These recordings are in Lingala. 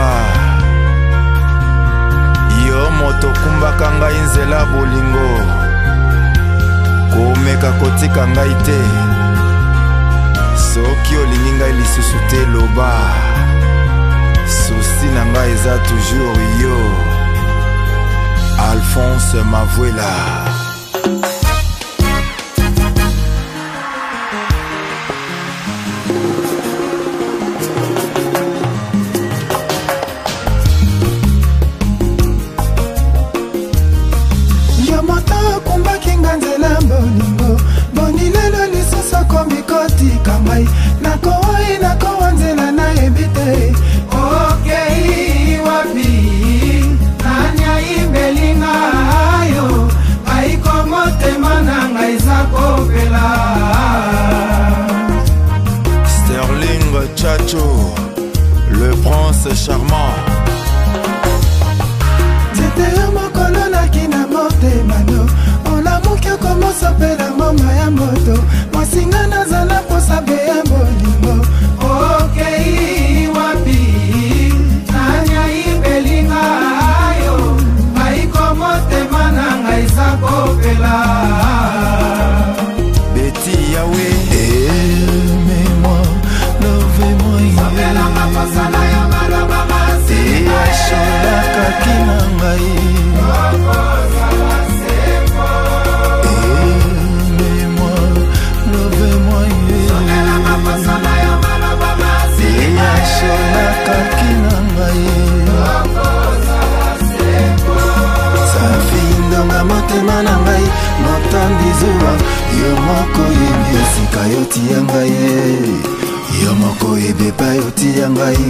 liloba yo moto okumbaka ngai nzela ya bolingo komeka kotika ngai te soki olingi ngai lisusu te loba susi na ngai eza toujours yo alphonse mavuela lingolingo boni lelo lisusu akomi kotika ngai nakowai nakowa nzela nayebi te okei wapi nani ayimbelinga yo baiko motema na ngai eza kopela sterling chacho le prince charmant mosompela ngoma ya moto mosinga nazala otiya ngai yo moko ebeba otiya ngai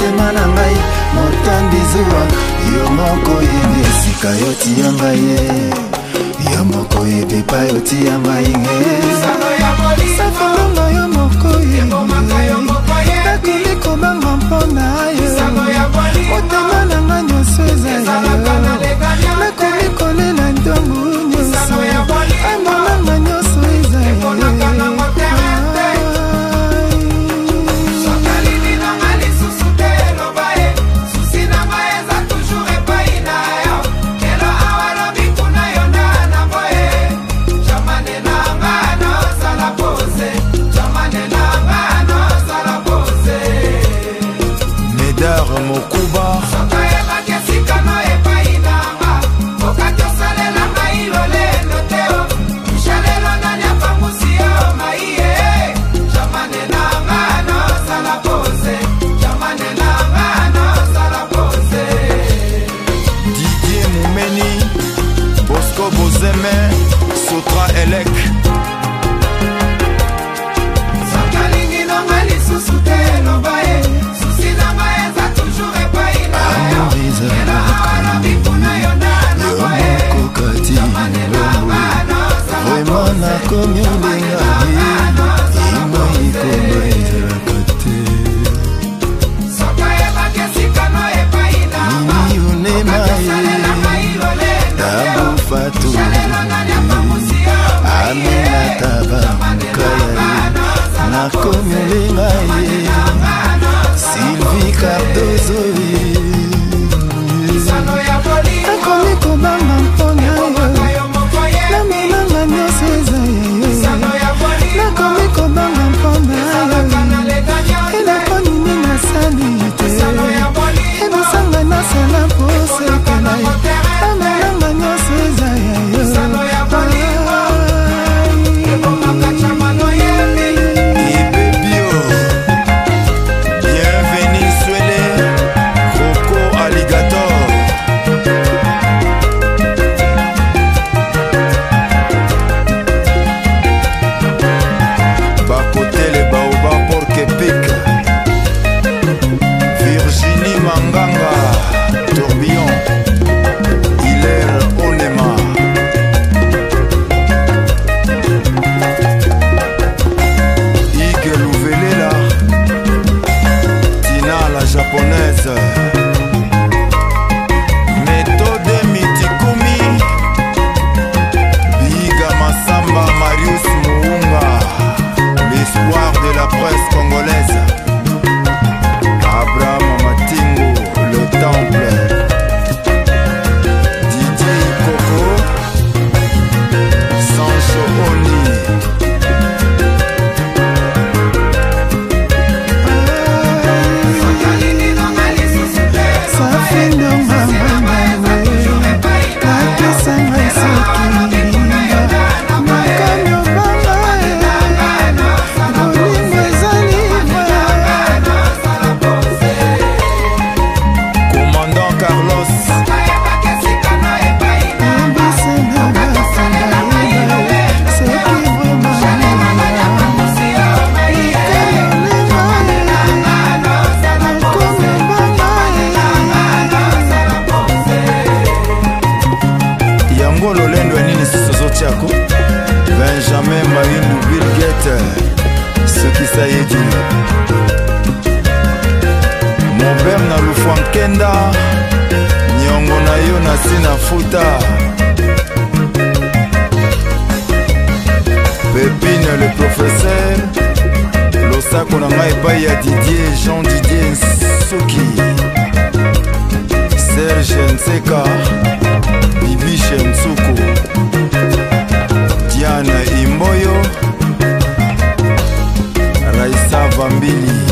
motema na ngai motambi zuwa yo moko yenge esika yotiya ngai ye yo moko yebepa yotiya ngai nge sotra elek sokalingi nanga lisusu te eloba ye susi nanga eza toujours epai na yoena wana bikuna yo nanaaevraimen nakomi olingai ima ikoma ezalaka te soka yebaki esikano epai na miyonemaye abufatu nakomi olinga ye eh. sylvie cardozoye eh. lufwa nkenda niongo na yo na se na futa pepine le professeur losako na ngai epai ya didier jean didier nsuki serge nseka bibishe nsuku diana imboyo raisa vambili